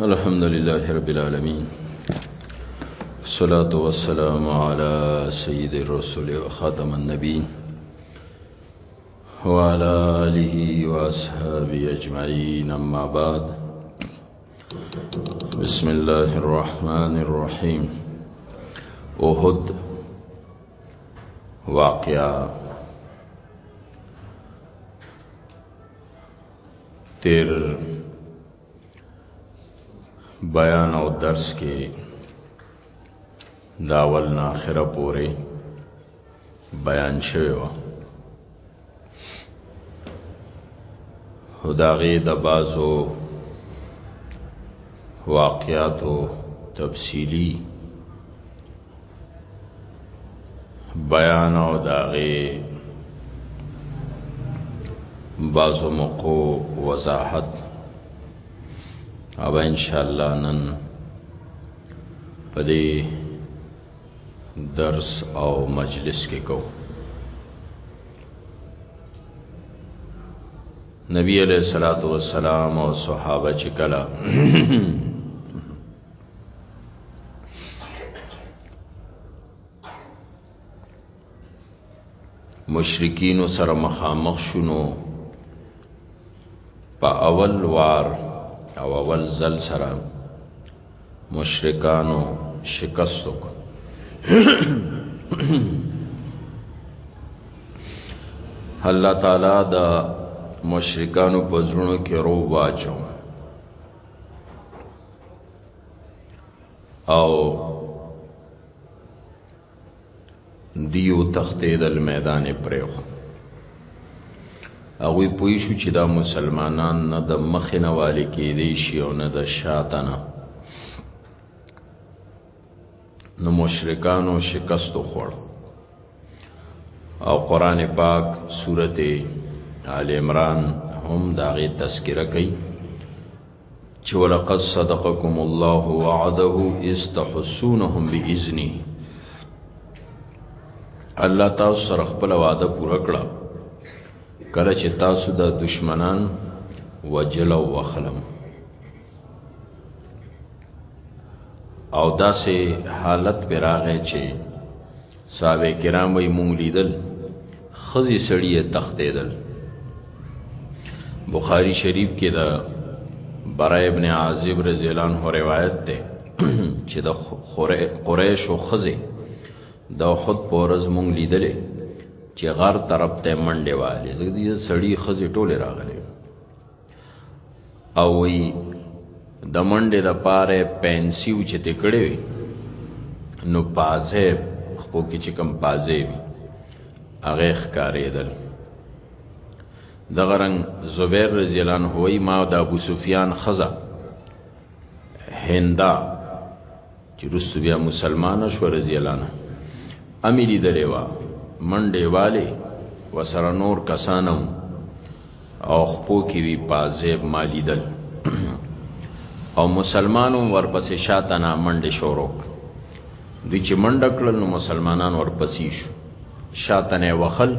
الحمد لله رب العالمين الصلاة والسلام على سيد الرسول وخاتم النبيين وعلى آله وأصحابه أجمعين أما بعد بسم الله الرحمن الرحيم أهد واقعہ تیر بیان او درس کې داول نه اخره پورې بیان شوی و خداغي د بازو واقعاتو تفصیلی بیان او داغه بازو مقو وضاحت او ان شاء الله نن پدې درس او مجلس کې کو نبی علیہ الصلوۃ والسلام او صحابه چې کلا مشرکین سره مخامخ شونو په اول وار او اول ځل سره مشرکانو شکست وکړ الله تعالی دا مشرکانو په زړونو کې رو واچو او دیو تختیدل میدان پریو هغه پوه شو چې دا مسلمانان نه د مخ نه والي کې دي شي او نه د شاته نه نو مشرکانو شکست خوړ او قران پاک سورته آل عمران هم داغه تذکرہ کوي چې ولقد صدقكم الله وعده استحسونهم باذنه الله تاسو سره خپل وعده پوره کړه کله چې تاسو د دشمنان وجل او وخلم او داسې حالت پر راغی چې صحابه کرام وی مونږ لیدل خزي سړی تختیدل بخاری شریف کې دا برا ابن عازب رضی الله عنه روایت ده چې د قریش او خزي د خود پورز مونږ لیدلې چې غر طرف ته منډه والي زګدي سړی خزي ټوله راغلي او وی د منډې د پاره پنسیو چې تکړه وي نو پازه خپو کې چې کم پازه وي هغه ښکارېدل د غرنګ زبیر رضی الله عنه وی ما د ابو سفیان خزا هندا چې رسو بیا مسلمان شو رضی الله عنه امری دلیوا منډه والے وسره نور کسانو او خپو کې وی پازیب مالی دل او مسلمانو ورپسې شاته نه منډه شروع دوی چې منډه کړل نو مسلمانان ورپسې شو شاته نه وخل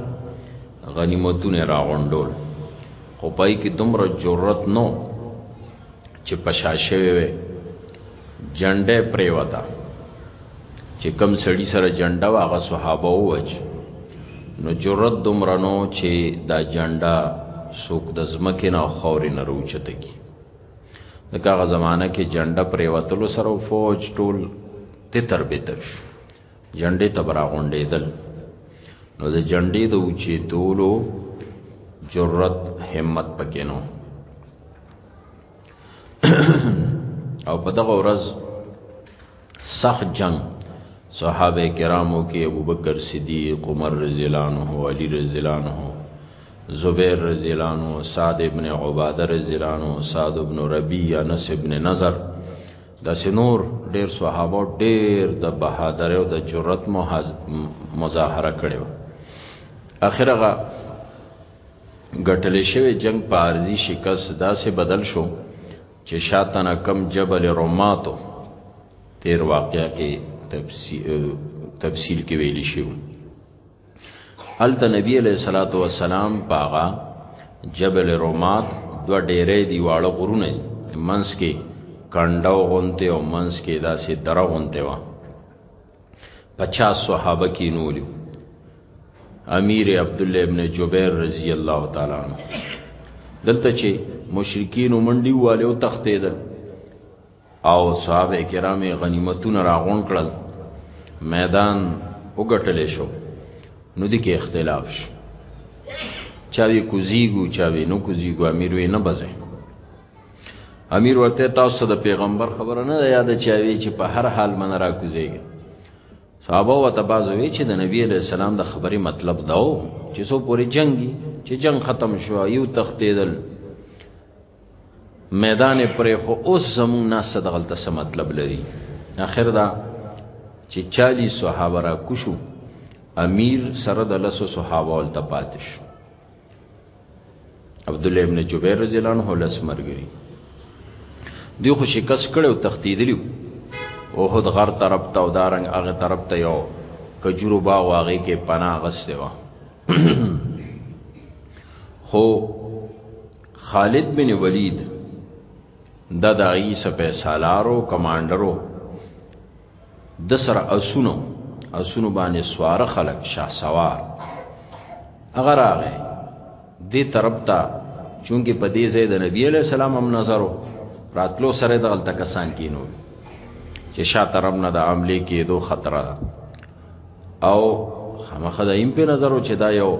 غنیمتونه راغونډول خو پای کې دومره جرأت نو چې په شا شوی وی جنډه پریوته چې کم سړی سره جنډه واغه صحابه ووج نو جرأت دومرنو چې دا جنډه سوک د زمکه نه خوري نه روچته کی دغه زمانہ کې جنډه پریوتلو سره فوج ټول تتر بتر شو جنډې ته برا غونډېدل نو د جنډې د اوچې دولو جرت همت پکې نو او په دغه ورځ سخت جنگ صحابه کرامو کې ابوبکر صدیق عمر رضی الله عنه علی رضی الله عنه زبیر رضی الله عنه سعد ابن عباده رضی الله عنه سعد ابن ربیعه انس ابن نظر داسې نور ډېر صحابه ډېر د بهادرۍ او د جرأت مظاهره کړې وه اخر هغه ګټل شوی جنگ په ارزي شکست داسې بدل شو چې شاتنه کم جبل روماتو تیر واقعیا کې تفصیل کې ویل شوی الته نبی علیہ الصلوۃ والسلام پاغا جبل رومات دو ډیرې دی واړه غرونه منس کې کنداو غونته او منس کې داسې دره غونته و 50 صحابه کې نولیو امیر عبد الله ابن جبیر رضی الله تعالی عنہ دلته چې مشرکین منډي والو تختیدل او صحابه کرام غنیمتونه راغون کړل میدان وګټل شو نو د کې اختلاف شو چاوی کوزیګو چاوی نو کوزیګو امیر وی نه بځه امیر ورته تاسو د پیغمبر خبره نه یاد چاوی چې په هر حال من را کوزیږي صحابه و تبازوی چې د نبی علی السلام د خبرې مطلب داو چې سو پوری جنگي چې جنگ ختم شو یو تختیدل میدان پرې خو اوس زمون ناس دغلته څه مطلب لري اخر دا چې 40 صحابه را کوشو امیر سره د لسو صحابه ول تپاتش عبد الله ابن جبیر رضی الله عنه لس مرګري دی خو شکست کړو تختیدلیو اوهد غر طرف ته او دارنګ هغه طرف ته یو کجورو با واغې کې پناه غسته و خو خالد بن ولید دا د عیسی په سالارو کمانډرو د سره اسونو اسونو باندې سوار خلق شاه سوار اگر هغه دې طرف ته چونګې په دې ځای د نبی علی السلام هم نظرو راتلو سره د غلطه کسان کینو چې شاه طرف نه د عملي کېدو خطر ده او خامخا د ایم په نظر چې دا یو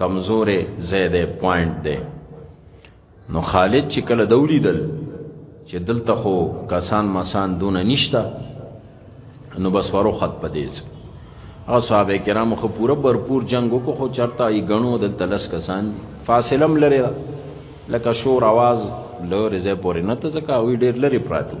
کمزورې زیاده پوینټ دی نو خالد چې کله دولیدل چې دلته خو کسان مسان دون نشتا نو بس ورو خط پدیز او صحابه کرام خو پوره برپور جنگ وکړو خو چرته ای غنو دلته لس کسان فاصله لري لکه شور आवाज لوري زه پورې نه ته ځکه وی ډیر لري پراتو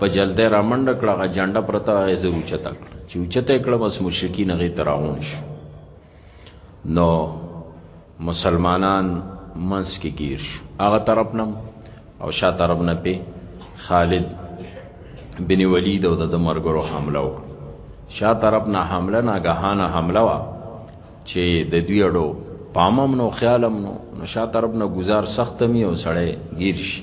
په جلده را منډه کړه غا جنډه پرتا یې زه اوچته کړ چې اوچته کړه بس مشرکین هغه تراون شو نو مسلمانان منس کې گیر شو هغه طرف نم او شا طرف نه په خالد بن ولید او د مرګرو حمله وکړه شا طرف نه حمله ناګهانه حمله وا چې د دوی اړو پامم نو خیالم نو نو شا طرف نه گزار سخت می او سړی گیر شي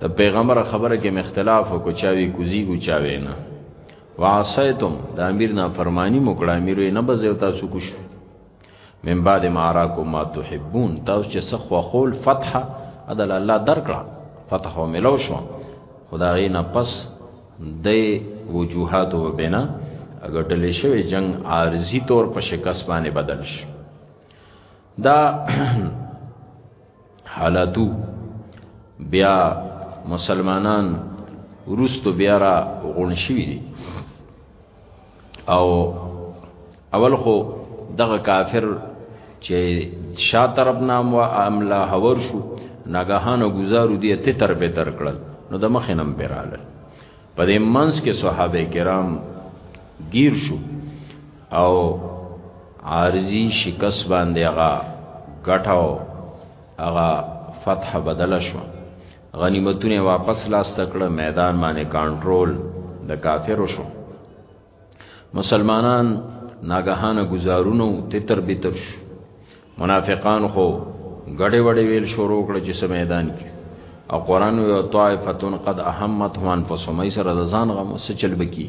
د پیغمبر خبره کې مختلاف کو چاوي کوزي کو چاوي نه وعصیتم د امیر نه فرمانی مکړه امیر نه بځو تاسو کو شو من بعد ما راکم ما تحبون تاسو چې سخوا خول فتح ادل الله درکړه فتح او ملو شو خدای نه پس د وجوهات وبنا اگر ډلې شوی جنگ عارضی طور په شکست باندې بدل شي دا حالاتو بیا مسلمانان ورستو بیا را غون شوی دي او اول خو دغه کافر چې شا طرف نام و املا حور شو ناګهان گزارو دی ته تر به تر کړل نو د مخ نم پیراله په دې منس کې صحابه کرام گیر شو او عارضی شکست باندې هغه غټاو هغه فتح بدل شو غنیمتونه واپس لاس تکړه میدان باندې کنټرول د کافر شو مسلمانان ناګهانه گزارونو تتر بتر شو منافقان خو غړې وړې ویل شروع کړ چې سم میدان کې او قران او طائفتون قد اهمت هو انفسهم سره د ځان غم سچل بکی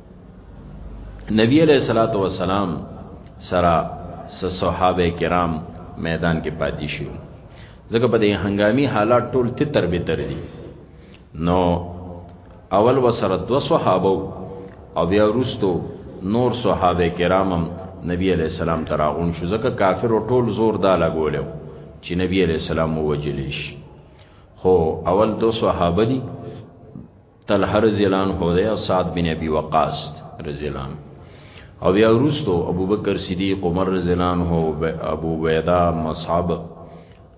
نبی علیہ الصلوۃ والسلام سره صحابه کرام میدان کې پاتې شو ځکه په دې هنګامي حالات ټول تتر به تر دي نو اول وسره دو صحابه او بیا وروستو نور صحابه کرامم نبی علیہ السلام تراغون شو ځکه کافر ټول زور دا لګولیو چې نبی علیہ السلام وجلیش خو اول دو صحابه دي طلحه رضی الله عنه دی او سعد بن ابي وقاص رضی الله عنه او بیا وروسته ابوبکر صدیق عمر رضی الله عنه ابو ویدا مصعب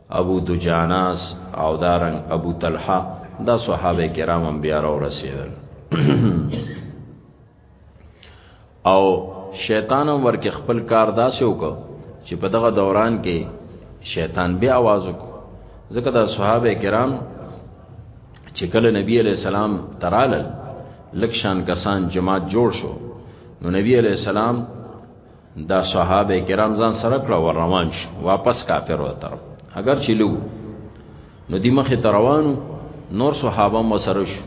ابو دجاناس او دارن ابو طلحه دا صحابه کرام هم بیا را ورسېدل او شیطان هم ورکه خپل کار داسې وکړ چې په دغه دوران کې شیطان به आवाज وکړ ځکه دا صحابه کرام چې کله نبی علی السلام ترالل لکشان کسان جماعت جوړ شو نو نبی علی السلام دا صحابه کرام ځان سره کړه ور روان شو واپس کافر وتر اگر چې لو نو دی مخه ته روانو نور صحابه مو سره شو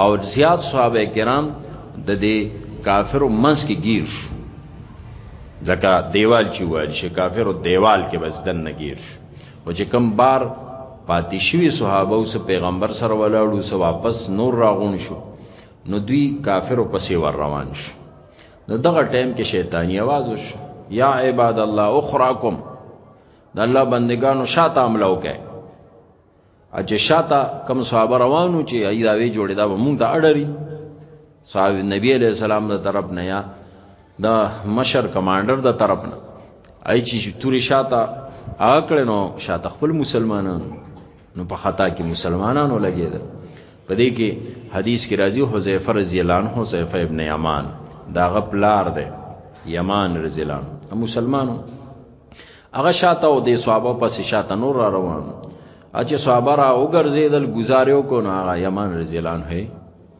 او زیات صحابه کرام د دې کافر منس کې گیر شو ځکه دیوال چې وایي چې کافر دیوال کې بس دن نه گیر شو او چې کم بار پاتې شوی صحابه او پیغمبر سره ولاړو سو واپس نور راغون شو نو دوی کافر پسې ور روان شو نو دغه ټایم کې شیطانی आवाज وش یا عباد الله اخراکم د الله بندگانو شاته عمله وکړي اجه شاته کم صحابه روانو چې ایداوی جوړی دا مونږ ته اړري صاحب نبی علیہ السلام د طرف نه یا د مشر کمانډر د طرف نه ای چې توري شاته اکړنو شاته خپل مسلمانانو نو په خطا کې مسلمانانو لګیدل په دې کې حدیث کې راځي حذیفه رضی الله عنه حذیفه ابن یمان دا غپلار دی یمان رضی الله عنه مسلمانو هغه شاته او د صحابه پس شاته نور را روان اچ صحابه را وګرځیدل گزاریو کو نه هغه یمان رضی الله عنه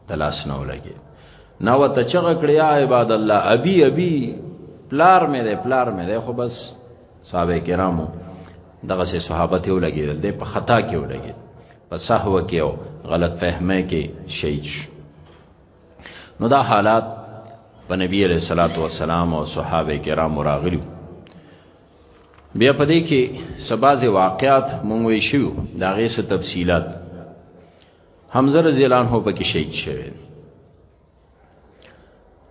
تلاش نه ولګي نو ته چغه کړیا عباد الله ابي ابي پلار مې ده پلار مې ده خو بس صحابه کرامو دغه سه صحابه ته ولګیدل د په خطا کې ولګید په سهو کې او غلط فهمه کې شهید شو نو دا حالات په نبی علیہ الصلوۃ والسلام او صحابه کرامو راغلي بیا په دې کې سباز واقعات مونږ وی شو دا غي څه تفصيلات حمزه رضی الله عنه په کې شهید شوی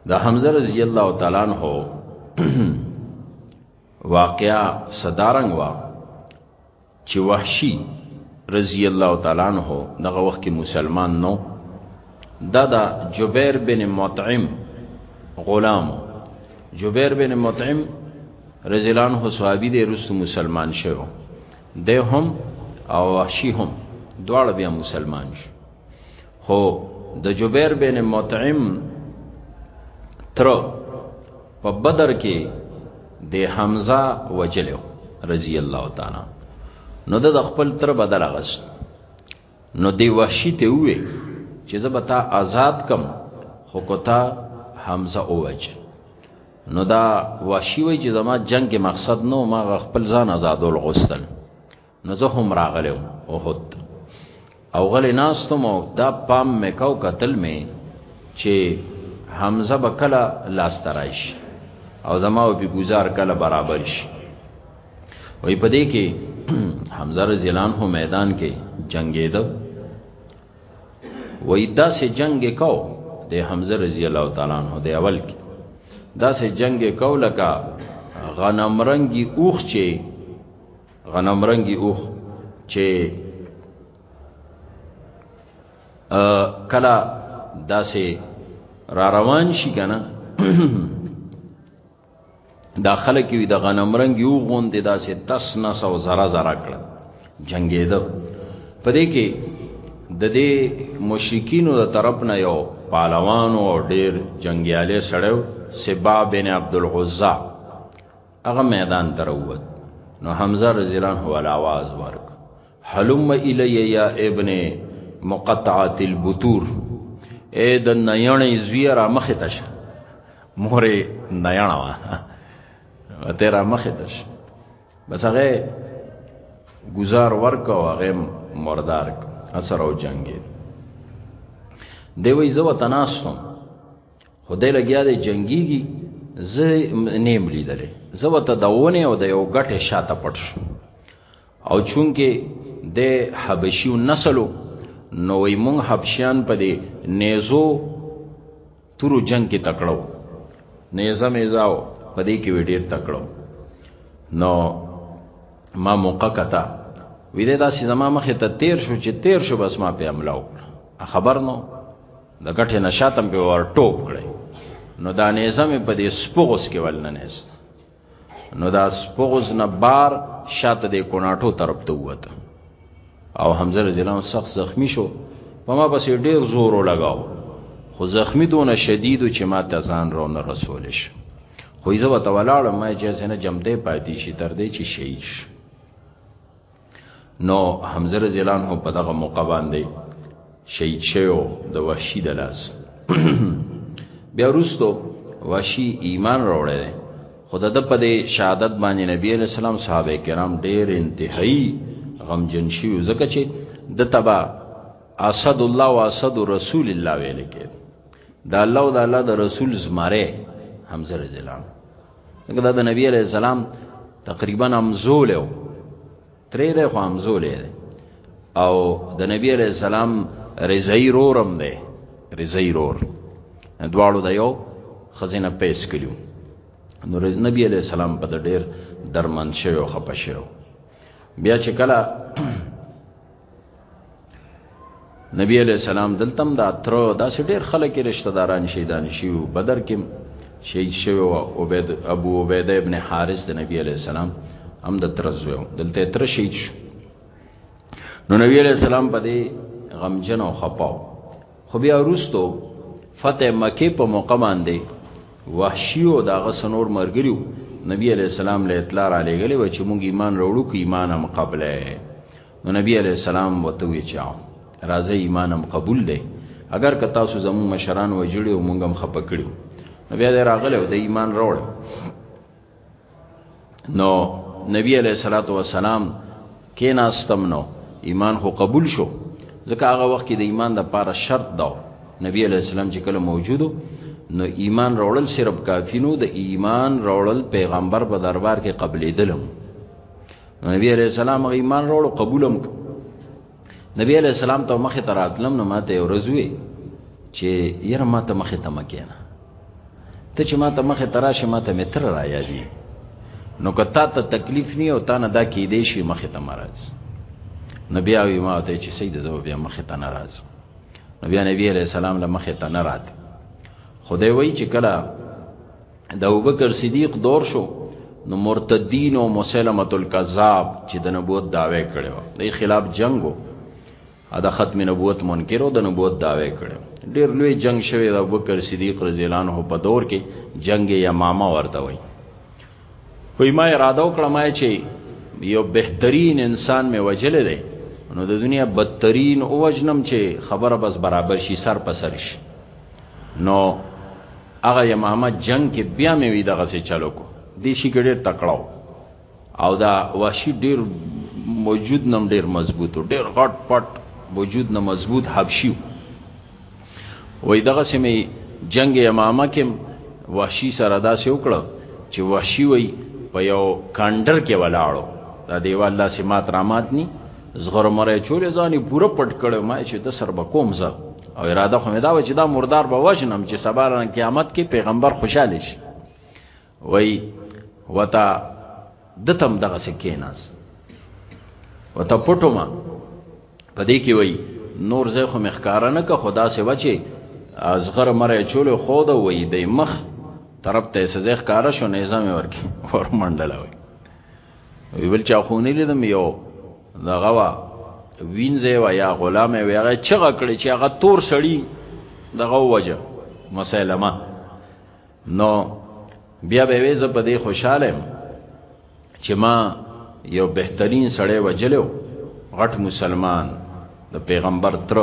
د حمزه رضی الله تعالی عنہ واقعا صدارنګ وا چې وحشی رضی الله تعالی عنہ دغه وخت کې مسلمان نو دا دا جبیر بن مطعم غلام جبیر بن مطعم رضی الله عنه صحابي دی رسو مسلمان شوی دی هم او وحشی هم دواړه بیا مسلمان شو خو د جبیر بن مطعم تر په بدر کې د حمزه وجلو رضی الله تعالی نو د خپل تر بدل غست نو دی وحشی ته وې چې زبتا آزاد کم خو کوتا حمزه اوج نو دا وحشی وې چې زما جنگ کې مقصد نو ما خپل ځان آزادول غوستل نو زه هم راغلم احد او غلی ناستم او دا پام مې کو قتل مې چې حمزه به کله لاس ترایش او زما او بي گزار کله برابر شي وې پدې کې حمزه رضی الله عنه میدان کې جنگیده وې دا سه جنگ کو د حمزه رضی الله تعالی عنہ د اول کې دا سه جنگ کو لکه غنمرنګي اوخ چې غنم رنگي اوخ چې کلا داسې را روان شي کنه دا خلک وي د غنم رنگ یو غوند داسې تس نس او زرا زرا کړ جنگیدل په دې کې د دې مشرکینو د طرف نه یو پهلوان او ډیر جنگیاله سړیو سبا بن عبد العزا هغه میدان ته راووت نو حمزه رضی الله عنه ول आवाज ورک حلم الی یا ابن مقطعات البتور اے د نیانې زوی را مخه تش مورې نیانا وا ته را مخه تش بس هغه گزار ورک او هغه مردار اثر او جنگي دی وی زو تناسم خدای لګیا دی جنگیږي زه نیم لیدلې زه وته داونه او د یو غټه شاته پټ شو او چونکه د حبشیو نسلو نو وی مونږ حبشیان په دې نیزو تورو جنگ کې تکړو نیزه میزاو په دې کې وډیر تکړو نو ما موقع کتا وې دا سي زما مخه ته تیر شو چې تیر شو بس ما په عملو خبر نو د غټه نشاتم په ور ټوپ کړي نو دا نظام په دې سپغوس کې ولنه نهست نو دا سپغوس نه بار شاته د کوناټو طرف ته وته او حمزه رضی الله سخت زخمی شو په ما پسې ډیر زور لګاو خو زخمی دونه شدید چې ما ته ځان را نه رسولش خو یې زه وتولاړم ما چې سنه جمدې پاتې شي تر دې چې شهید شي نو حمزه رضی الله عنه په دغه موقع باندې شهید شو د وحشی د لاس بیا وروسته وحشی ایمان راوړی خود د په دې شهادت باندې نبی علیہ السلام صحابه کرام ډېر انتهایی غمجن شي ځکه چې د تبا اسد الله او اسد رسول الله ویل کې دا الله او د الله د رسول زماره حمزه رضی الله دا د نبی علیہ السلام تقریبا همزول یو ترې ده خو همزول دی او د نبی علیہ السلام رضای رورم دی رضای رور دواړو د یو خزینه پیس کړیو نو نبی علیہ السلام په ډیر درمن شوی او خپه شوی بیا چې کله نبی علیہ السلام دلتم دا تر دا سټیر خلک رشتہ داران شهیدان شیو بدر کې شهید شوی او عبید ابو عبیده ابن حارث د نبی علیہ السلام هم د ترزو دلته تر شهید شو نو نبی علیہ السلام په دې غمجن او خپاو خو بیا وروستو فتح مکه په موقع باندې وحشی او داغه سنور مرګریو نبی علیہ السلام له اطلاع را لېګلې و چې موږ ایمان وروړو کې ایمان هم قبله نو نبی علیہ السلام وته وی چاو راځي ایمانم قبول دی اگر که تاسو زمو مشران وجړي او مونږم خپکړي نو بیا دې راغله او د ایمان راوړ نو نبی علیہ الصلوۃ والسلام کې ناستم نو ایمان خو قبول شو ځکه هغه وخت کې د ایمان د پاره شرط داو نبی علیہ السلام چې کله موجودو نو ایمان راوړل صرف کافی نو د ایمان راوړل پیغمبر په دربار کې قبلې دلم نبی علیہ السلام غی ایمان روړو قبولم نبی علیہ السلام ته مخه تراتلم نو ماته یو رزوی چې یره ماته مخه ته مکینا ته چې ماته مخه تراشه ماته متر را یادی نو کتا ته تکلیف نه او تا نه دا کې دی شي مخه ته مرز نبی او ما ته چې سید زو بیا مخه ته ناراض نبی نبی علیہ السلام له مخه ته ناراض خدای وای چې کله د ابوبکر صدیق دور شو نو مرتدین او مسلمه الکذاب چې د نبوت داوی کړو د خلاف جنگو دا ختم نبوت منکر او د نبوت داوی کړو ډیر لوی جنگ شوی د ابوبکر صدیق رضی الله عنه په دور کې جنگ یمامه ورته وای وای ما اراده وکړه ما چې یو بهترین انسان می وجل دی نو د دنیا بدترین او وجنم چې خبره بس برابر شي سر په سر شي نو هغه یمامه جنگ کې بیا مې وی دغه سي چلو کو دې شي ګډیر تکړه او دا وحشي ډیر موجود نم ډیر مضبوط ډیر غټ پټ وجود نه مضبوط حبشي وای دغه سمې جنگ یمامه کې وحشي سره دا سې وکړه چې وحشي وای په یو کاندر کې ولاړو دا دیوال لا سمات رامات ني زغرمره چولې ځاني پوره پټ کړو ما چې د سر به کوم زه او اراده خو مې دا و چې دا مردار به وژنم چې سبا ران قیامت کې پیغمبر خوشاله شي وای وتا دتم دغه سکیناس وتا پټو ما پدې کې وای نور زه خو مخکاره نه که خدا سي وچی ازغر مره چول خو دا وای د مخ طرف ته سزا ښکارا شو نظام ورکی ورمنډلوي وی بل چا خونی لیدم یو دغه وا وینځه وا یا غلام وی هغه چغه کړی چې هغه تور سړی دغه وجه مسلمه نو بیا به وې زه په دې خوشاله یم چې ما یو بهترین سړی وجلو غټ مسلمان د پیغمبر تر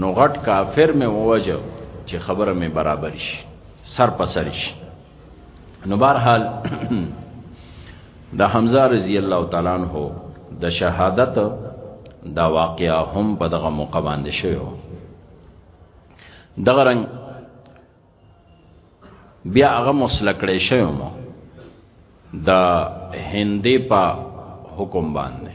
نو غټ کافر مې ووجه چې خبره مې برابر شي سر په سر شي نو بهرحال د حمزه رضی الله تعالی عنہ د شهادت دا واقعا هم په دغه موقع باندې شوی و دغه رنګ بیا هغه مسلکړې شوی مو د هندې په حکم باندې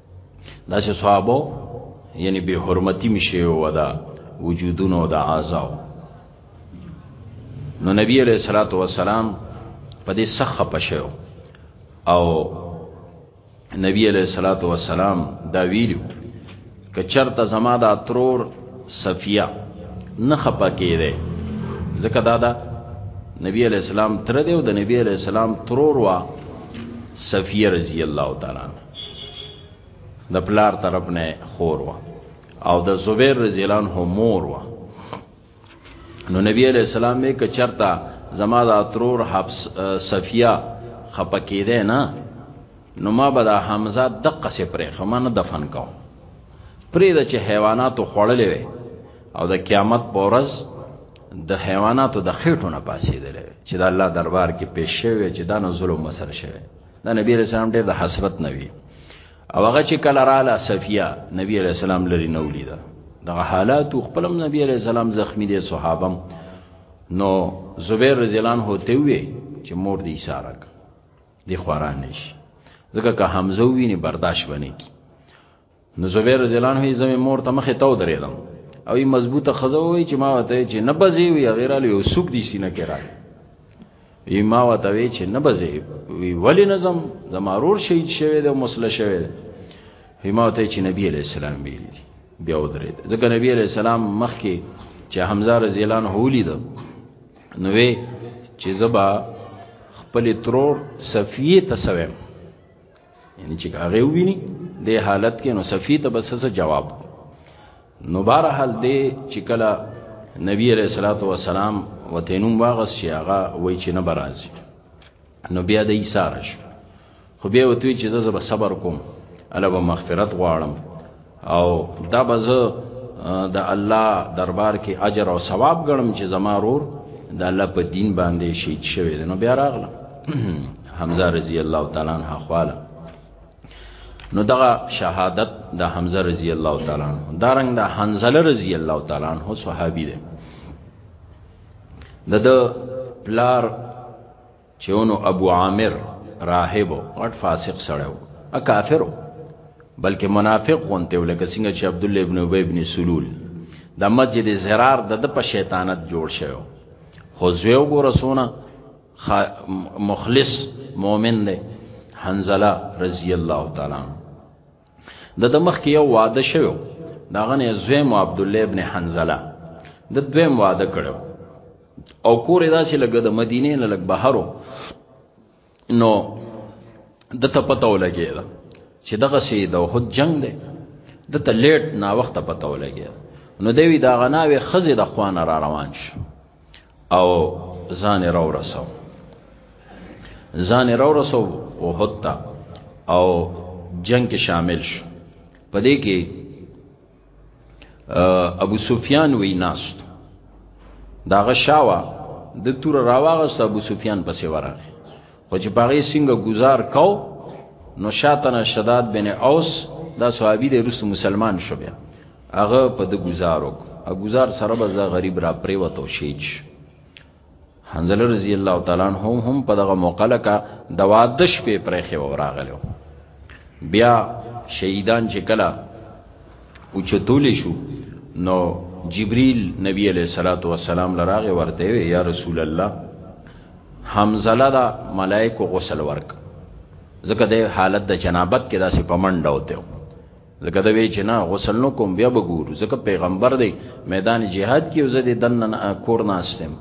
دا چې صحابه یعنی به حرمتی مشه ودا وجودونو د اعضاء نو نبی علیہ الصلوۃ والسلام په دې سخه پښیو او نبی علیہ الصلوۃ والسلام دا ویلو که چرته زما دا ترور صفیه نه خپه کېده ځکه دا دا نبی علیہ السلام تر دیو د نبی علیہ السلام ترور وا صفیه رضی الله تعالی د پلار طرف نه خور وا او د زبیر رضی الله عنه مور وا نو نبی علیہ السلام یې کچرتا زما د اترور حبس صفیه خپکې ده نه نو ما به د حمزه دقه سي پرې خمانه دفن کو پرې د چې حیواناتو خړلې وي او د قیامت پورز د حیواناتو د خېټو نه پاسې دي چې د الله دربار کې پیښ شوی چې دا نو ظلم وسر شوی دا نبی علیہ السلام ډیر د حسرت نه وی او هغه چې کله رااله صفیه نبی علیہ السلام لري نو لیدا دغه حالات خپلم نبی علیہ السلام زخمی دي صحابم نو زبیر رضی الله عنه ته وی چې مور دې اشاره دی خوران نشي ځکه که حمزه ویني برداشت ونه کی نو زبیر رضی الله عنه زمي مور ته مخه تو درېدم او یې مضبوطه خزه وای چې ما وته چې نه بځي وی غیر له یو سوق دي سینه کې راي ای ما وته وی چې نه بځي وی ولی نظم زمارور شهید شوی د مسله شوی هی ما وته چې نبی علی السلام ویل دي بیا ودرې ځکه نبی علی السلام مخ کې چې حمزه رضی الله عنه ولید نو وی چې زبا خپل ترور صفیه تسویم یعنی چې هغه ویني د حالت کې نو صفی ته بس څه جواب نو بهر حال دی چې کله نبی علیہ الصلوۃ والسلام وتینوم واغس چې هغه وای چې نه برازي نو بیا د ایثار شو خو بیا وتوی چې زه به صبر کوم الله به مغفرت غواړم او دا بز د الله دربار کې اجر او ثواب غنم چې زما رور د الله په دین باندې شهید شوی نو بیا راغله حمزه رضی الله تعالی عنہ خواله نو دغه شهادت د حمزه رضی الله تعالی عنہ دارنګ د حنزله رضی الله تعالی عنہ صحابي دی د پلار چه اونو ابو عامر راهب غټ فاسق سړی و ا کافر و بلکې منافق غونته و لکه څنګه چې عبد الله ابن ابي ابن سلول د مسجد زرار د د په شیطانت جوړ شوی خو زوی وګوره سونه مخلص مؤمن دی حنزله رضی الله تعالی د د مخ کې یو واده شوی دا غنه زویم عبد الله ابن حنزله د دویم واده کړو او کور دا چې لګ د مدینه نه لګ بهرو نو د ته پته ولګی دا چې دغه سي د هو جنگ دی د ته لیټ نا وخت پته ولګی نو دوی دا غناوي خزه د خوانه را روان شو او ځان راو رسو ځان راو رسو او حتا او جنگ کې شامل شو پدې کې ابو سفیان وی ناست داغه شاوه د تور راواغه ابو سفیان پسې ورغه خو چې باغې څنګه گزار کو نو شاتنه شداد بن اوس دا صحابي د روس مسلمان شو بیا هغه په د گزارو او گزار سره به دا غریب را پریوتو شیچ حنزله رضی الله تعالی عنہ هم په دغه موقع لکه د وادش په پرخه وراغلو بیا شهیدان چې کله اوچتول شو نو جبريل نبی علیہ الصلوۃ والسلام لراغه ورته وی یا رسول الله حمزله دا ملائکه غسل ورک ځکه د حالت د جنابت کې داسې پمنډه وته ځکه د وی جنا غسل نو کوم بیا بګور ځکه پیغمبر دی میدان جهاد کې وزه د دنن کور ناستم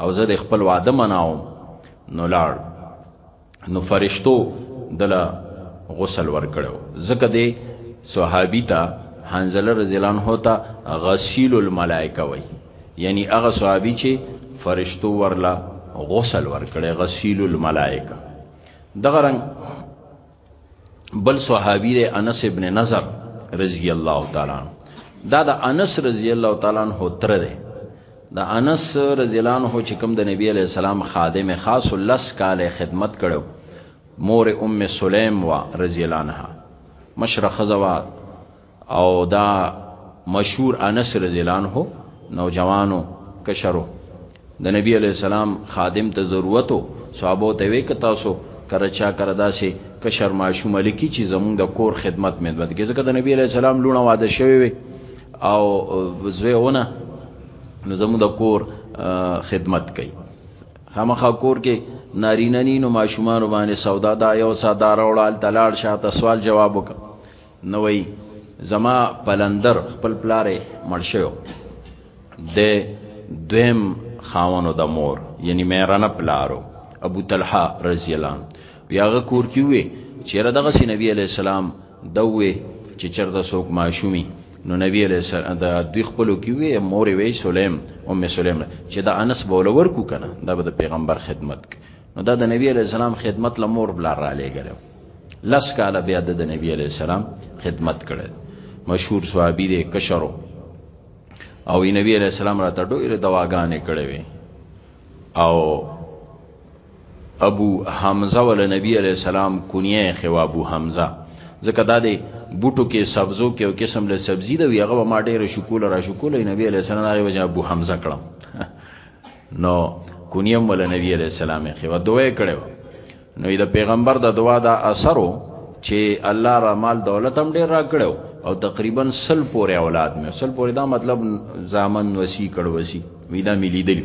او زه د خپل وعده مناوم نو لاړ نو فرشتو دلا غسل ورکړو زکه دی صحابی تا حنزله رضی الله عنه تا غسیل الملائکه وای یعنی هغه صحابی چې فرشتو ورلا غسل ورکړي غسیل الملائکه دغه رنګ بل صحابي دی انس ابن نظر رضی الله تعالی عنہ دا د انس رضی الله تعالی عنہ تر دی د انس رضی الله عنه چې کوم د نبی علی السلام خادم خاص لس کال خدمت کړو مور ام سلیم وا رضی الله عنها مشرخ زوا او دا مشهور انس رضی الله عنه نوجوانو کشرو د نبی علی السلام خادم ته ضرورتو صحابه ته وی ک تاسو کرچا کردا سي کشر ماشوم لکی چې زمونږ د کور خدمت مدد کې ځکه د نبی علی السلام لونه واده شوی وي او زویونه نو زمونږ د کور خدمت کوي خامخا کور کې نارینه نینو ماشومان باندې سودا دا یو ساده راوړل تلاړ شاته سوال جواب وکړه نه وایی زما پلندر خپل پلار مړ شوی و د دویم خاونو د مور یعنی میرنه پلارو ابو طلحه رضی الله یاغه کور کی وی چیرې دغه سی نبی علی السلام دوی چې چرته سوک ماشومی نو نبی علی السلام د دوی خپلو کی وی مور وی سلیم ام سلیم چې د انس بولور کو کنه دا به د پیغمبر خدمت نو دا د نبی علی السلام خدمت لمور بلار را لګره لس کاله بیا د نبی علی السلام خدمت کړي مشهور صحابي دی کشرو او نبی علی السلام راته ډوره دواګانې کړې وي او ابو حمزه ول نبی علی السلام کونیه خو ابو حمزه ځکه دا دی بوټو کې سبزو کې او قسم له سبزی دا وی هغه ما ډېر شکول را شکول نبی علی السلام هغه وجه ابو حمزه کړم نو کونیم ول نبی علی السلام خو دوه کړو نو د پیغمبر د دعا دا اثرو چې الله را مال دولت هم ډیر را کړو او تقریبا سل پورې اولاد مې سل پورې دا مطلب زامن وسی کړ وسی ویدا مې لیدل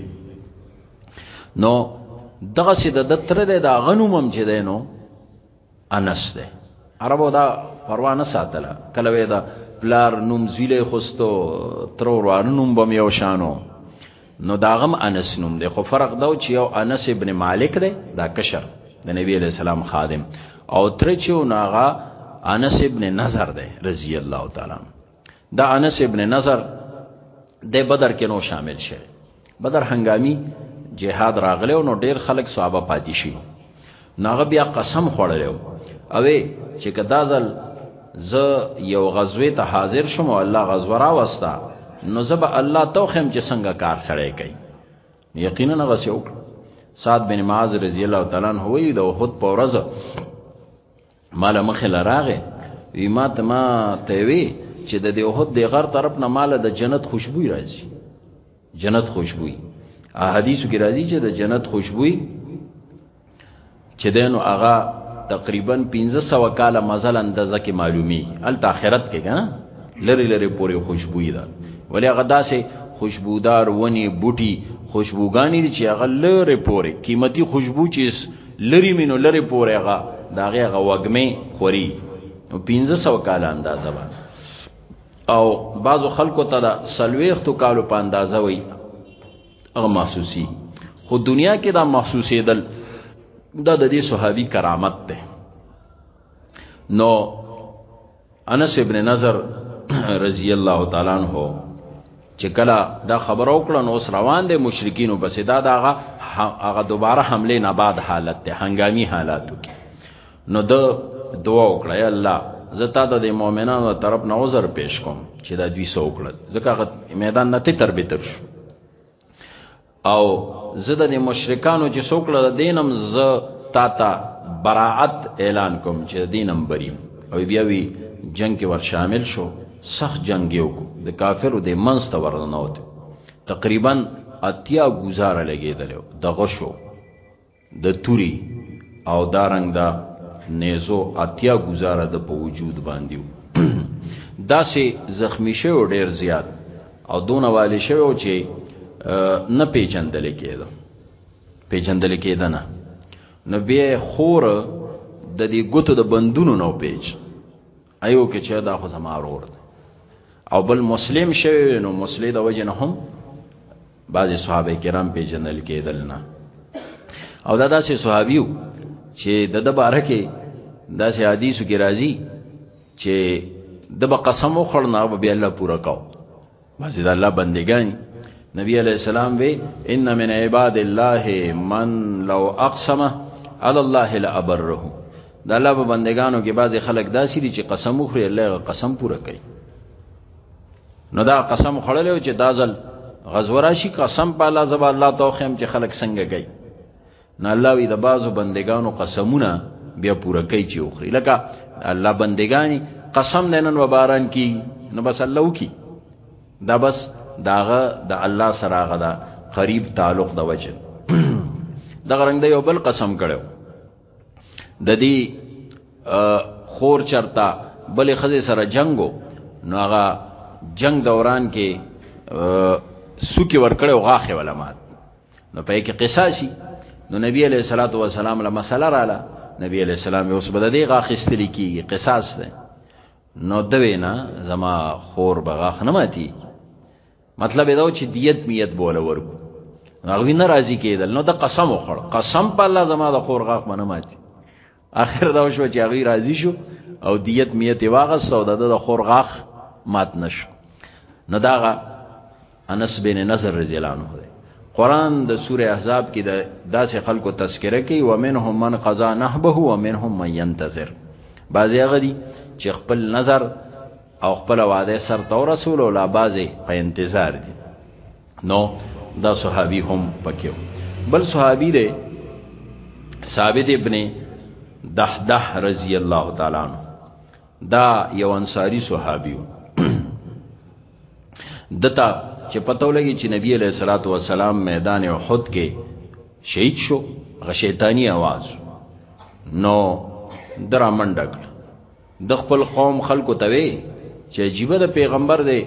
نو دغه سي د تر د غنومم چې دینو انس ده عربو دا پروا نه ساتله کله وې دا پلار نوم زیله خوستو تر ورانوم بم یو شانو نو داغم انس نوم دی خو فرق دا چې یو انس ابن مالک دی دا کشر د نبی علی السلام خادم او تر چې ناغه انس ابن نظر دی رضی الله تعالی دا انس ابن نظر د بدر کې نو شامل شه بدر هنګامي جهاد راغله نو ډیر خلک صحابه پاتې شي ناغه بیا قسم خوړلو او چې کدا ځل ز یو غزوه ته حاضر شوم او الله غزوه را وستا نو زب الله توخم چې څنګه کار سره کوي یقینا غسی وکړه سعد بن معاذ رضی الله تعالی عنہ وی د وحد په ورځ مال مخه لراغه وی ما ته ما ته وی چې د دې وحد د غر طرف نه مال د جنت خوشبوئی راځي جنت خوشبوئی احادیث کې راځي چې د جنت خوشبوئی چې دینو هغه تقریبا 1500 کال مزل اندازه کې معلومي ال تاخرت کې کنه لری لری پوری خوشبوئی ده ولی هغه داسې خوشبودار ونی بوټي خوشبوګانی چې هغه لری پوری قیمتي خوشبو چې لری مینو لری پورې غا داغه غا وګمه خوري 1500 کال اندازه باندې او بعضو خلکو ته دا سلويختو کالو په اندازه وي هغه محسوسي خو دنیا کې دا محسوسې دل دا د دې صحابي کرامت ده نو انس ابن نظر رضی الله تعالی عنہ چې کله دا خبر او کړه نو روان دي مشرکین او بس دا داغه هغه دوباره حمله نه بعد حالت ته هنګامي حالاتو کې نو د دعا وکړه یا الله زتا د مؤمنانو طرف نه عذر پیش کوم چې دا دوی سو وکړل ځکه میدان نه ته تربیتر شو او زده د مشرکانو چې څوکړه د دینم ز تا تا براعت اعلان کوم چې دینم بریم او بیا وی جنگ کې ور شامل شو سخت جنگ یو کو د کافرو د منځ ته ورننوت تقریبا اتیا گزاره لګیدل د غشو د توري او دا رنګ دا نيزو اتيا ګزاره د په وجود باندې و داسې زخمی شوی ډیر زیات او دونه والی شوی چې نه پیجندل کېده پیجندل کېده نه نو بیا خور د دې ګوتو د بندونو نو پیج ایو کې چې دا خو زما ورور دی او بل مسلم شوی نو مسلې د وجه نه هم بعض صحابه کرام په جنل کېدل نه او دا داسې صحابیو چې د د باره کې داسې حدیثو کې راځي چې د به قسم وخړ نه به الله پورا کاو مزید الله بندگان نبی علیہ السلام وی ان من عباد الله من لو اقسم علی الله لابره دا الله په بندگانو کې بعضی خلک داسې دي چې قسم وخوري الله قسم پوره کوي نو دا قسم خړلې چې دازل غزوراشي قسم په الله زبا الله توخم چې خلک څنګه گئی نه الله وی د بازو بندگانو قسمونه بیا پوره کوي چې وخري لکه الله بندگانی قسم نه نن وباران کی نو بس الله وکي دا بس داغه د دا الله سره غدا قریب تعلق د وجه دغه رنگ د یو بل قسم کړو د دې خور چرتا بلې خزه سره جنگو نو هغه جنگ دوران کې سوکي ورکړو غاخه ولا مات نو په کې قصاصي نو نبی علیہ الصلوۃ والسلام له مسله رااله نبی علیہ السلام اوس بده دی غاخستل کیږي قصاص ده نو دوی نه زما خور بغاخ نه ماتي مطلب دا چې دیت میت بوله ورکو هغه ناراضي کېدل نو د قسم وخړ قسم په الله زما د خور غاخ نه ماتي اخر دا شو چې هغه راضي شو او دیت میت واغه سودا د خورغاخ مات نشو نو داغه انس بن نظر رضی الله عنه دی قران د سوره احزاب کې د داسې خلکو تذکره کوي ومنهم من قضا نحبه ومنهم من ينتظر بعضی هغه دي چې خپل نظر او خپل وعده سر تور رسول او لا بعضی په انتظار دي نو دا صحابي هم پکې بل صحابي دی ثابت ابن دحده رضی الله تعالی عنہ دا یو انصاری صحابي دتا چې پته ولګي چې نبی علیہ الصلوۃ والسلام میدان احد کې شهید شو غشیطانی आवाज نو درامن ډکړ د خپل قوم خلکو ته وی چې عجیب د پیغمبر دی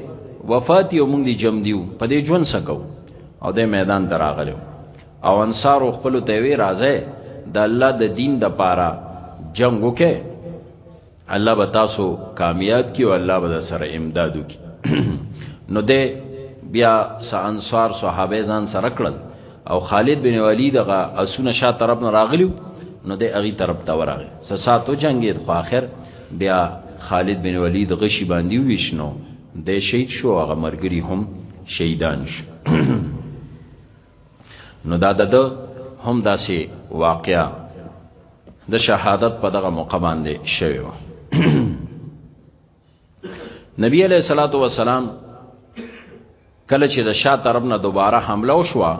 وفات یو مونږ دی جم دیو په دې ژوند سکو او د میدان دراغلو او انصار خپل ته وی راځه د الله د دین د پاره جنگ وکه الله به تاسو کامیاب کی او الله به سره امدادو کی نو ده بیا سانسار صحابه ځان سره کړل او خالد بن ولید غا اسونه شا طرف نه راغلیو نو د اغي طرف ته ورغی سساتو جنگید خو اخر بیا خالد بن ولید غشي باندې وښنو د شهید شو هغه مرګري هم شهیدان شو نو دا د هم داسې واقعا د شهادت په دغه موقع باندې شوی و نبی علیہ الصلوۃ والسلام کله چې د شاه طرف نه دوباره حمله وشوه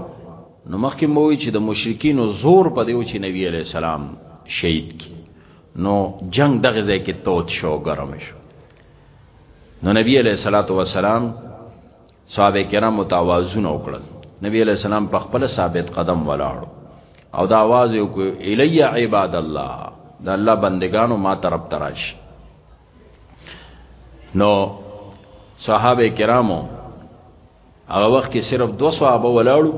نو مخکې مو وی چې د مشرکینو زور په دیو چې نبی علیہ السلام شهید کی نو جنگ دغه ځای کې توت شو ګرم شو نو نبی علیہ الصلوۃ والسلام صحابه کرام متوازن وکړل نبی علیہ السلام په خپل ثابت قدم ولاړ او دا आवाज یو کو الی عباد الله د الله بندگانو ما طرف تراش نو صحابه کرامو هغه وخت کې صرف دو صحابه ولاړو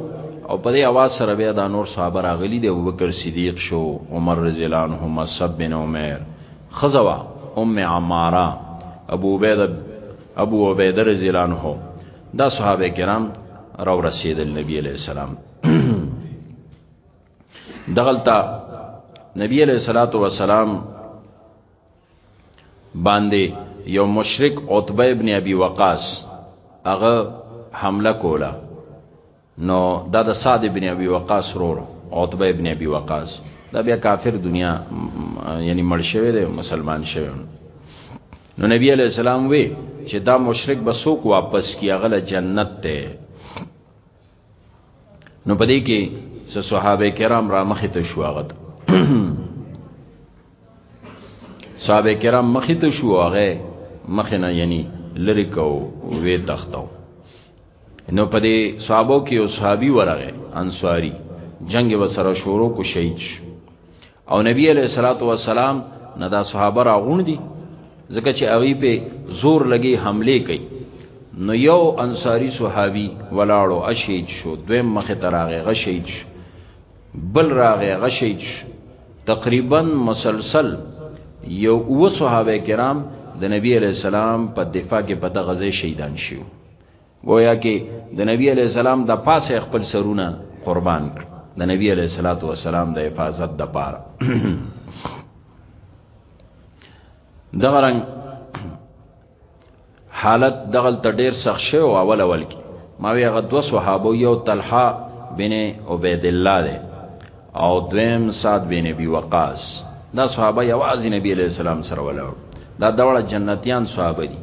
او په دې आवाज سره بیا د نور صحابه راغلي دی ابوبکر صدیق شو عمر رضی الله عنه مصعب بن عمر خزوا ام عماره ابو عبیده ابو عبیده رضی الله عنه دا صحابه کرام راو رسیدل نبی علیہ السلام دغلطه نبی علیہ الصلوۃ والسلام باندې یو مشرک عتبه ابن ابي وقاص هغه حمله کوله نو دا د سعد ابن ابي وقاص رور عتبه ابن ابي وقاص دا بیا کافر دنیا یعنی مړ شوی دی مسلمان شوی نو نبی علیہ السلام وی چې دا مشرک به څوک واپس کی هغه جنت ته نو پدې کې سه صحابه کرام را مخې ته شو هغه صحابه کرام مخې ته شو هغه مخې نه یعنی لری کو وې تختو نو پدې صحابو کې او صحابي ورغه انصاری جنگ وسره شروع کو شهید شو او نبی علیہ الصلوۃ والسلام نه دا صحابه را غون دي ځکه چې هغه په زور لګي حمله کوي نو یو انصاری صحابي ولاړو اشهید شو دویم مخه تراغه غشید شو بل راغه غشید شو تقریبا مسلسل یو و صحابه کرام د نبی علی السلام په دفاع کې په دغه ځای شهیدان شو گویا کې د نبی علی السلام د پاسه خپل سرونه قربان کړ د نبی علی صلوات و سلام د حفاظت د پاره دغه رنګ حالت دغه ته ډیر سخت شو اول اول کې ما وی هغه دو صحابه یو طلحه بن عبید الله ده او دویم سعد بن ابي وقاص دا صحابه یوازې نبی علیہ السلام سره ولاړ دا دواړه جنتیان صحابه دي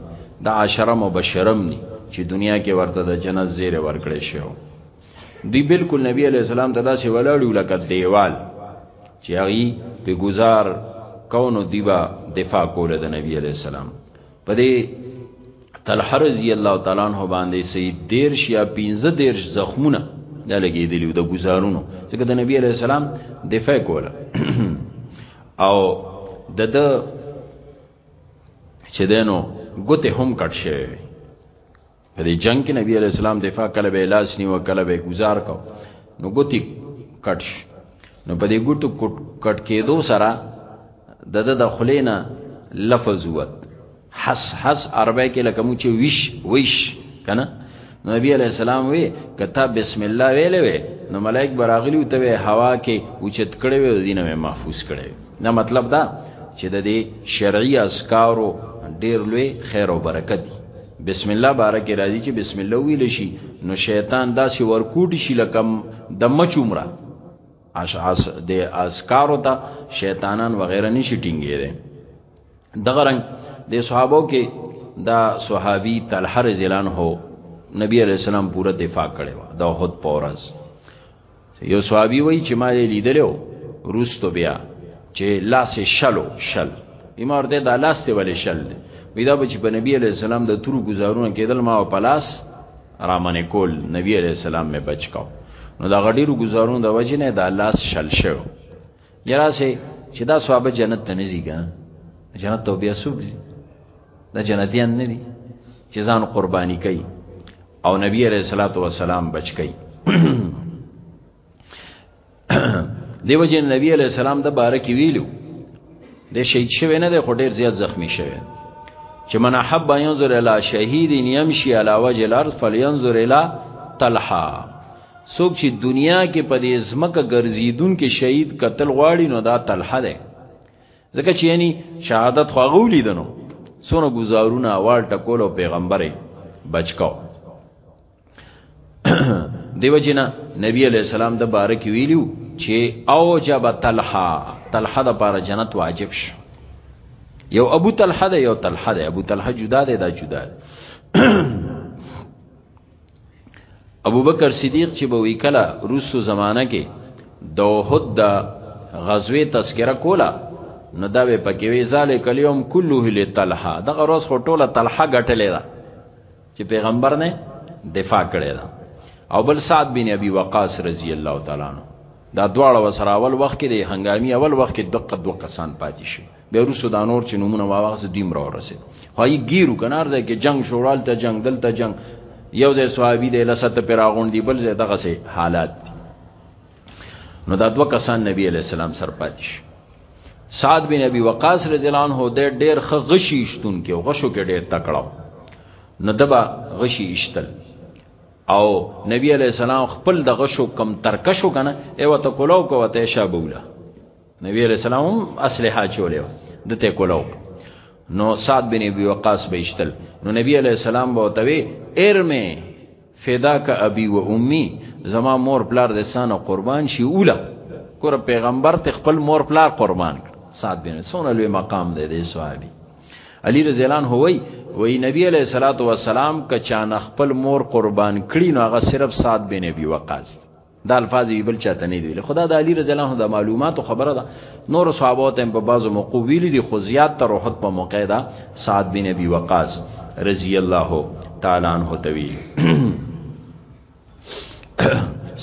دا عشره مبشرم دي چې دنیا کې ورته د جنت زیره ورکړې شو دی بالکل نبی علیہ السلام ته داسې ولاړو لکه دیوال چې هغه په گزار کونو دیبا دفاع کوله د نبی علیہ السلام په دې طلحه رضی الله تعالی عنہ باندې سید دیرش یا 15 دیرش زخمونه د لګیدلی د گزارونو ځکه د نبی علی السلام دفاع کوله او د د چې دینو ګوته هم کټ شوی په دې جنگ کې نبی علی السلام دفاع کله به لاس نیو کله به گزار کو نو ګوتی کټ نو په دې ګوتو کټ کېدو سره د د دخلینا لفظ وت حس حس عربی کې لکه مو چې ویش ویش کنه نبی علیہ السلام وی کته بسم الله ویلې وی نو ملائک براغلی او ته هوا کې اوچت کړي وی دینه محفوظ کړي نه مطلب دا چې د دې شرعي اسکارو ډیر لوی خیر او برکت دی بسم الله بارک راځي چې بسم الله ویل شي نو شیطان داسې ورکوټ شي لکه د مچ عمره اشعاص د اسکارو ته شیطانان وغیرہ نشي ټینګې ده دغه رنګ د صحابو کې دا صحابي طلحه رضی الله عنه نبی علیہ السلام پورا دفاع کړو د احد پورز یو صحابي وای چې ما یې لیدلو روستو بیا چې لاس شلو شل ایمار دې دا لاس ته ولې شل دی ودا به چې په نبی علی السلام د تورو گزارونه کېدل ما په لاس را منې کول نبی علی السلام مې بچ کاو نو دا غډیرو گزارونه د وجې نه دا لاس شل شو یرا سي چې دا صحابه جنت ته نه ځي جنت ته بیا سوق دي دا جنتیان نه دي چې ځان قرباني کوي او نبی علیہ الصلوۃ والسلام بچکی دیو جن نبی علیہ السلام د بارک ویلو د شهید شوی نه د خډیر زیات زخمی شوی چې من حب ينظر الى شهید يمشي على وجه الارض فلينظر الى طلحه څوک چې دنیا کې په دې ځمکه ګرځیدون کې شهید قتل غواړي نو دا طلحه ده ځکه چې یعنی شهادت خو هغه ولیدنو سونه گزارونه وال ټکول او پیغمبرې بچکاو دیو جنا نبی علیہ السلام د بارک ویلو چې او جب طلحه طلحه د پاره جنت واجب شو یو ابو طلحه ده یو طلحه ده ابو طلحه جدا ده دا جدا ده ابو بکر صدیق چې به وکلا روسو زمانہ کې د احد د غزوه تذکرہ کولا نو دا به پکې وی ذالک اليوم كله لطلحه دا غروز خټوله طلحه غټلې ده چې پیغمبر نه دفاع کړی ده او بل سعد بن ابي وقاص رضی الله تعالی عنہ دا دواړه وسراول وخت کې د هنګامي اول وخت کې دقه دوه کسان پاتې شي بیا روسو دا نور چې نمونه واغسه دیم را ورسه خای ګیرو کنار ځای کې جنگ شوړال ته جنگ دلته جنگ یو ځای صحابي د لسات پر اغون دی بل ځای دغه سه حالات دی نو دا دوه کسان نبی علی السلام سر پاتیش سعد بن ابي وقاص رضی الله عنه د ډېر خ غشي شتون کې غشو کې ډېر تکړه نو دبا غشي اشتل او نبی علی السلام خپل د غشو کم ترکشو کنه ایو ته کولاو کوته شابوله نبی علیہ السلام هم اسلحه چولې و د ته کولو نو سعد بن ابي وقاص به اشتل نو نبی علیہ السلام به وتوي ارمه فداک ابي و امي زما مور پلار د سانه قربان شي اوله کور پیغمبر ته خپل مور پلار قربان کړ سعد بن سونه لوی مقام دی د صحابي علی رضی الله عنه وای وای نبی علیہ الصلوۃ والسلام ک چا خپل مور قربان کړي نو هغه صرف سعد بن ابي وقاص دا الفاظ یې بل چاته نه ویل خدا د علی رضی الله عنه د معلوماتو خبره ده نور صحابه ته په بعضو موقع ویل دي خو زیات تر وخت په موقع ده سعد بن ابي وقاص رضی الله تعالی عنہ توی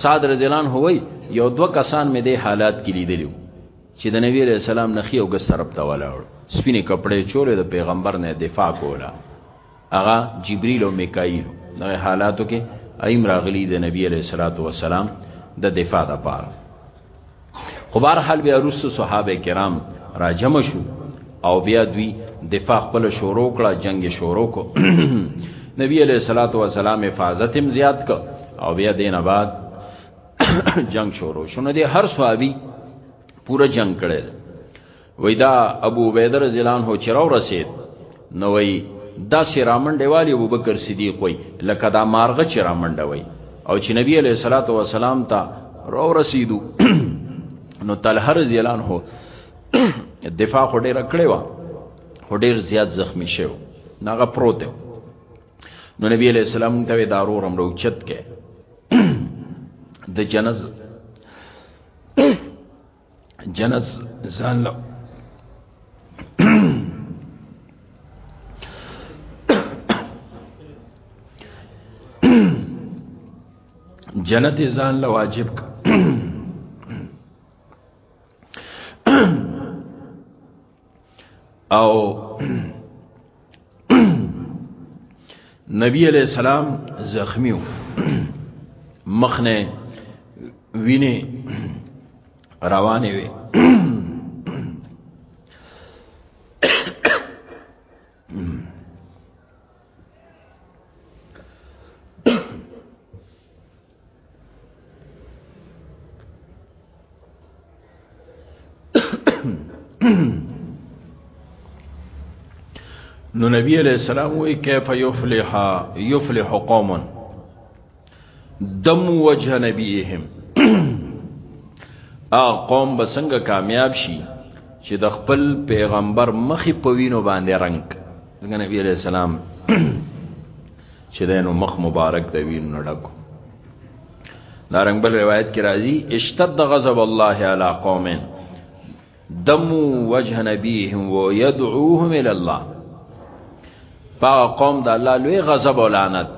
سعد رضی الله عنه وی یو دو کسان مې د حالات کې لیدلو چې د نبی رسول سلام نخي او ګس طرف ته ولاړ سپینه کپڑے چولې د پیغمبر نه دفاع کوله هغه جبريل او میکائیل د حالاتو کې ایم راغلی د نبی علیہ الصلوۃ والسلام د دفاع د پاره خو بهر حال بیا رسو صحابه کرام راجم شو او بیا دوی دفاع خپل شروع کړه جنگ شروع کو نبی علیہ الصلوۃ والسلام حفاظت هم زیات ک او بیا دینه بعد جنگ شروع شونه دی هر صحابي پورا جنگ کړي وای دا ابو عبیده رضی الله عنه چرو رسید نو وای دا سرامنډه والی ابو بکر صدیق وای لکه دا مارغه چرامنډه وای او چې نبی علیہ الصلوۃ والسلام ته رو رسیدو نو طلحه رضی الله عنه دفاع خو ډیر کړی و خو ډیر زیات زخمی شو ناغه پروت نو نبی علیہ السلام ته دارو رم روچت کې د جنز جنت ځان له جنت ځان له واجب ک او نبی علیہ السلام زخمی و مخنه وینه روانه وي نو نبی علیہ السلام وی کیف یفلح یفلح قوم دم وجه نبیهم ا قوم بسنګ کامیاب شي چې د خپل پیغمبر مخې پوینو باندې رنگ څنګه نبی علیہ السلام چې دینو مخ مبارک د وینو نه ډکو دا رنګ بل روایت کې راځي اشتد غضب الله علی قوم دمو وجه نبیهم و یدعوهم الی الله پا قوم د الله لوی غضب او لعنت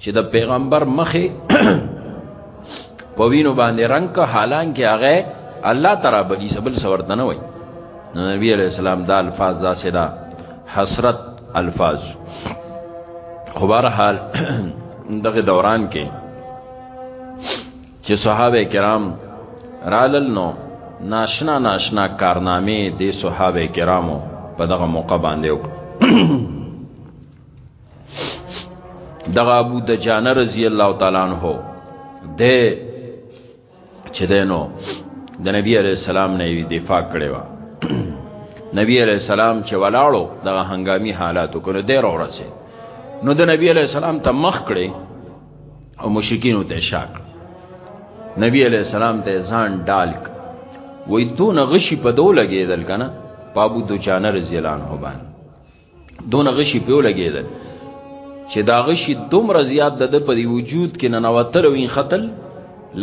چې د پیغمبر مخه په وینو باندې رنگ که حالان کې هغه الله تعالی بلی سبل سورتنه وای نبی علیہ السلام دا الفاظ دا سدا حسرت الفاظ خو بهرحال دغه دوران کې چې صحابه کرام رالل نو ناشنا ناشنا کارنامې د صحابه کرامو په دغه موقع باندې وکړ دغه ابو دجانه رضی الله تعالی عنہ د چې دینو د نبی علی السلام نه وی دفاع کړي وا نبی علی السلام چې ولاړو د هنګامي حالاتو کړو ډیر اورسه نو د نبی علی السلام ته مخ کړي او مشکینو ته شاک نبی علی السلام ته ځان ډال وې دون غشي په دوه لګیدل کنه بابو دجانه رضی الله عنه باندې دون غشي پیو لګیدل چې دا غشي دومره زیات د په دی وجود کې ننوتل او خطل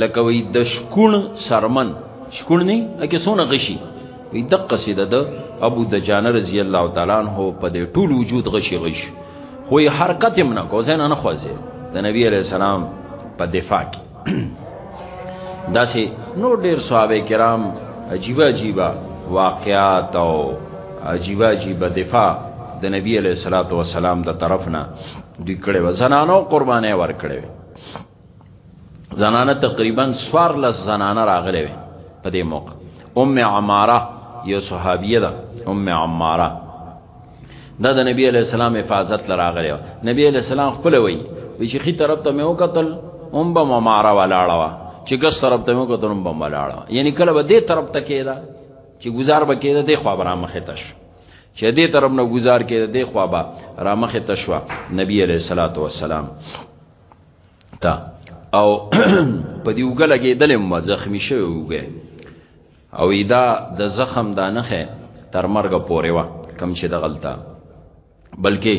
لکه وی د شکون سرمن شکون نه اکه سونه غشي وی د قصیده د ابو دجانه رضی الله تعالی عنہ په دې ټول وجود غشي غش خو حرکت هم نه کو زنه نه خوځي د نبی علی السلام په دفاع کې داسې نور ډیر صحابه کرام عجیب عجیب واقعات او عجیب عجیب دفاع د نبی علیہ الصلوۃ والسلام د طرف نه دوی کړي و زنانو قربانې ور کړې زنانه تقریبا سوار لس زنانه راغلې په دې موقع ام عماره یو صحابیه ده ام عماره دا د نبی علی السلام حفاظت لراغلی و نبی علی السلام خپل وی وی چې خي طرف ته مې وکتل هم به مماره ولاړه وا چې ګس طرف ته مې وکتل هم به ولاړه یعنی کله به دې طرف ته کېدا چې گزار به کېدا دې خو برا مخه تش چې دې طرف نه گزار کېدا دې خو به را مخه تشوا نبی علی صلوات و سلام تا او په دې وګلګې دلم زخمی شوی وګه او دا د زخم دا نخه تر مرګ پورې وا کم چې د غلطه بلکې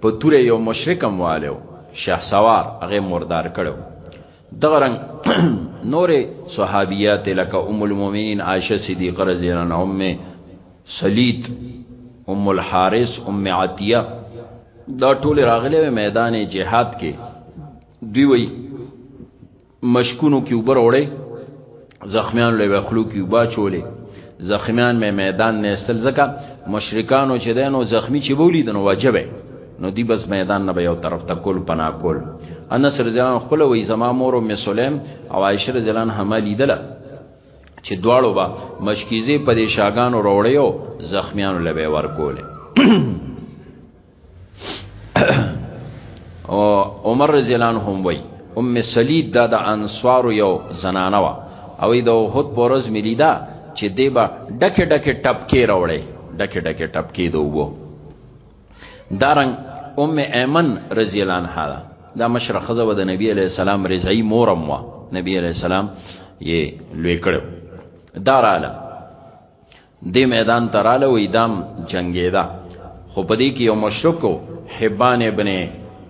په تور یو مشرکم والو شاه سوار هغه مردار کړو دغه رنگ نورې صحابيات لکه ام المؤمنین عائشه صدیقه رضی الله عنها ام سلیت ام الحارث ام عتیه دا ټول راغلي میدان جهاد کې دوی وی مشکونو کې اوبه راوړې زخمیان له وخلو کې اوبه چولې زخمیان مې میدان نه استل ځکه مشرکانو چې دینو زخمی چې بولی دنو واجبې نو دی بس میدان نه به یو طرف ته کول پنا کول انس رضی الله خپل وې زما مور ام سلیم او عائشه رضی الله عنها لیدله چې دواړو با مشکیزه په دې شاګانو روړیو زخمیانو لبه ورکول او عمر رضی الله عنه وای ام سلید دا د انصار یو زنانه وا او د وحد پرز ملي دا چې دی با ډکه ډکه ټپکې راوړې ډکه ډکه ټپکې دوبو دارنګ ام ایمن رضی الله عنها دا, دا مشره خزه د نبی علی السلام رضای مورم وا نبی علی السلام یې لوی کړو داراله دې میدان تراله وې دام جنگیدا خو په دې کې یو مشرکو حبان ابن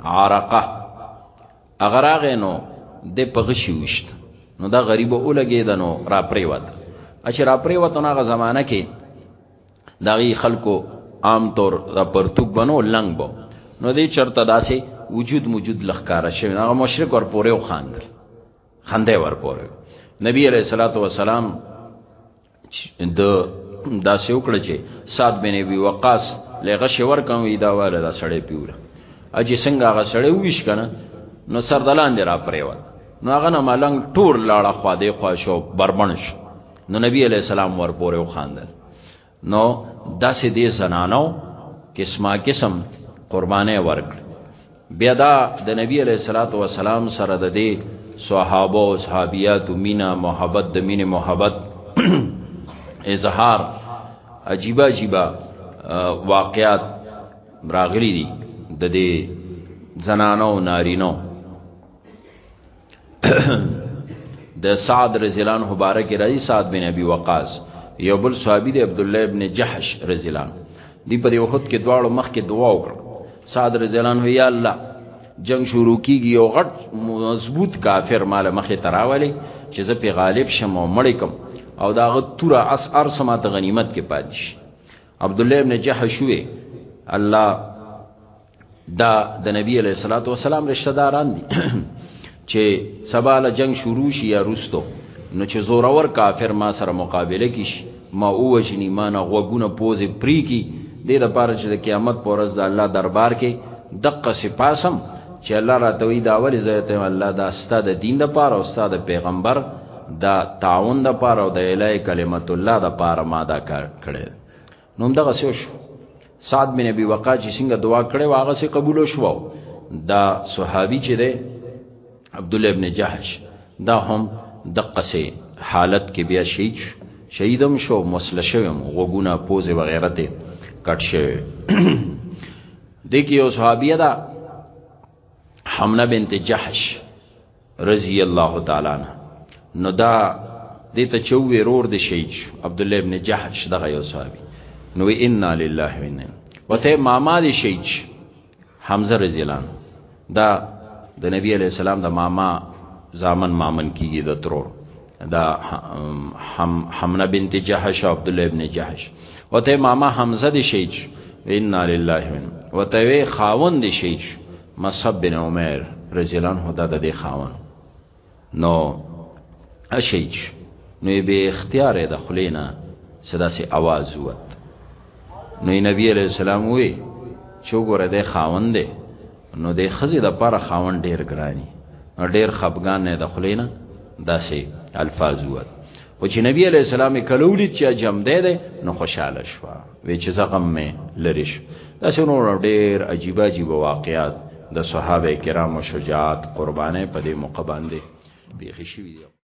عرقه اگر هغه نو د پغشي وشت نو دا غریب اولګې دنو را پریوت اچھا را پریوت نو هغه زمانہ کې دغه خلکو عام طور را پرتوک بنو لنګ بو نو دې چرته داسې وجود موجود لخکاره شوی هغه مشرک ور پورې وخاندل خنده ور پورې نبی علیہ الصلوۃ والسلام د دا سې وکړه چې سات بن ابي وقاص لغه شور کوم دا واله دا سړی پیوله اجي څنګه هغه سړی ویش کنه نو سر دلان دی را پریوت نو هغه نه ملنګ ټور لاړه خو دې خو شو بربنش نو نبی علی السلام ور پورې وخاندل نو داسې دې زنانو قسمه قسم قربانې ورکړ بیا دا د نبی علیه الصلاۃ والسلام سره د دې صحابه او صحابيات مینا محبت د مینې محبت اظهار عجیب عجیب واقعات راغلي دي د دې زنانو نارینو د سعد رضی الله عنه مبارک راځي سعد بن ابي وقاص یو بل صحابي دی عبد الله ابن جحش رضی الله عنه دی په وحد کې دواړو مخ کې دعا وکړه سعد رضی الله عنه یا الله جنگ شروع کیږي یو غټ مضبوط کافر مال مخې تراولي چې زه په غالب شم او مړ کوم او داغه تور اس ار سمات غنیمت کې پاتې شي عبد الله ابن جحش وی الله دا د نبی علیہ الصلوۃ والسلام رشتہ داران دي چې سباله جنگ شروع شي یا روستو نو چې زورور کافر ما سره مقابله کیش ما اوجنی ما نه غوګونه پوزې پری کی د دې لپاره چې د قیامت پر ورځ د الله دربار کې دقه سپاسم چې الله راتوي دا ولې زیته الله دا ستاد دین د پاره او ستاد پیغمبر دا تعاون د پاره او د الای کلمت الله د پاره ما دا کار کړی نو دغه څه شو سعد بن ابي وقاص چې څنګه دعا کړې واغه سي قبول شو دا صحابي چې ده عبد الله ابن جحش دا هم دقه سي حالت کې بیا شهید شو شهیدم شو مسله شوم غوګونه پوزه وغیرہ ته کټ شوی د کې یو صحابیه ده حمله بنت جحش رضی الله تعالی عنہ نو دا دې ته چوي رور دې شهید شو عبد الله ابن جحش دغه یو صحابي نو انا لله و انا وته ماما دې شهید شو حمزه رضی الله عنه دا د نبی علی السلام د ماما زامن مامن کیږي د ترور دا حم حمنا بنت جحش عبد الله ابن جحش وته ماما حمزه دې شهید شو انا لله و انا وته خاوند دې شهید شو مصعب بن عمر رضی الله عنه دا د دې خاون نو اشیج نو به اختیار د خلینا صدا سي आवाज ووت نو نبی علیہ السلام وی چې وګوره د خاون دی نو د خزې د پر خاون ډیر ګرانی ډیر خپګان نه د خلینا داسې الفاظ ووت او چې نبی علی السلام کلولی چې جمع دی دی نو خوشاله شو وی چې زغم می لریش دا څنور ډیر عجیب عجیب واقعات د صحابه کرامو شجاعت قربانې په دې موقع باندې بیخي شوی دی